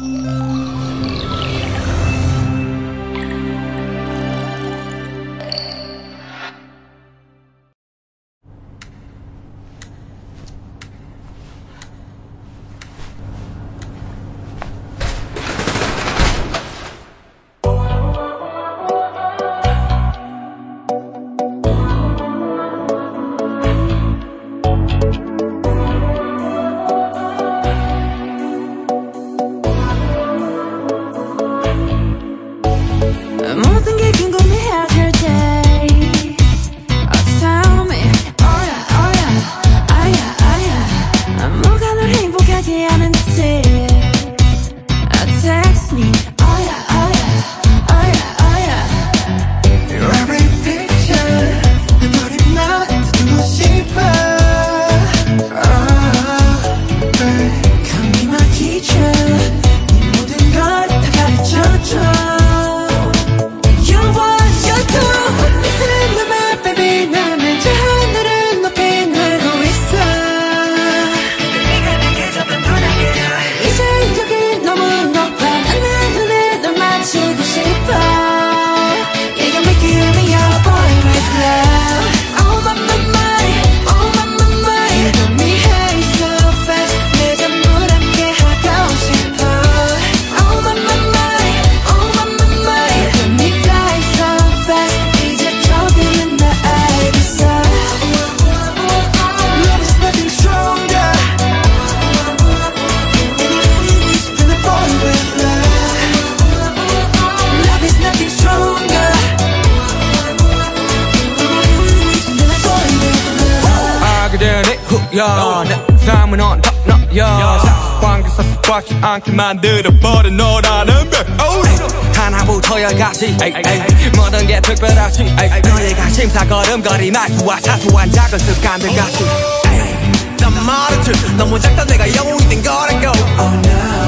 Música 야, 내 삶은 on top, no, 야. 관계사 속박지 않게 만들어버린 너라는 백, 하나부터여까지. 모든 게 특별하지. 너희가 심사거름거리 말투와 사소한 작은 습관들 같이. 난 말했지. 너무 작다. 내가 영웅이 된 거라고. Oh, no.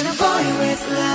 and a boy with love.